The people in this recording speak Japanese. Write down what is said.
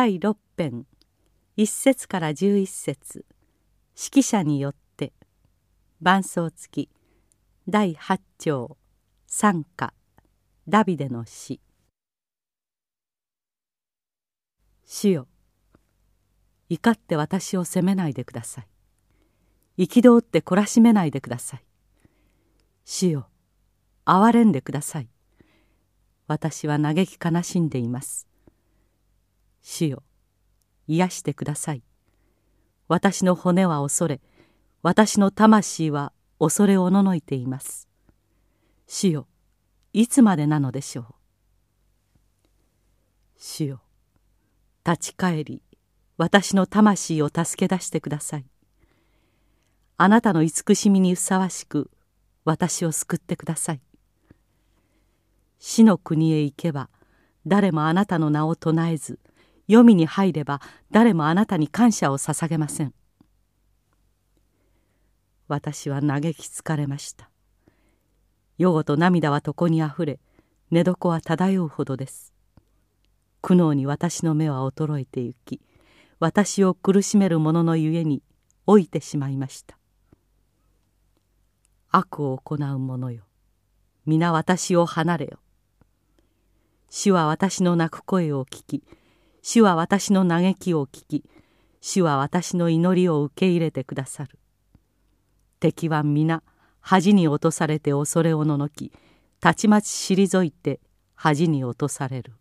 第六編。一節から十一節。指揮者によって。伴奏付き。第八章。賛歌ダビデの詩主よ。怒って私を責めないでください。憤って懲らしめないでください。主よ。憐れんでください。私は嘆き悲しんでいます。主よ癒してください。私の骨は恐れ私の魂は恐れおののいています。主よいつまでなのでしょう。主よ立ち返り私の魂を助け出してください。あなたの慈しみにふさわしく私を救ってください。死の国へ行けば誰もあなたの名を唱えず黄泉に入れば誰もあなたに感謝を捧げません。私は嘆き疲れました。夜ごと涙は床にあふれ寝床は漂うほどです。苦悩に私の目は衰えてゆき私を苦しめる者のゆえに老いてしまいました。悪を行う者よ皆私を離れよ。主は私の泣く声を聞き主は私の嘆きを聞き主は私の祈りを受け入れてくださる。敵は皆恥に落とされて恐れおののきたちまち退いて恥に落とされる。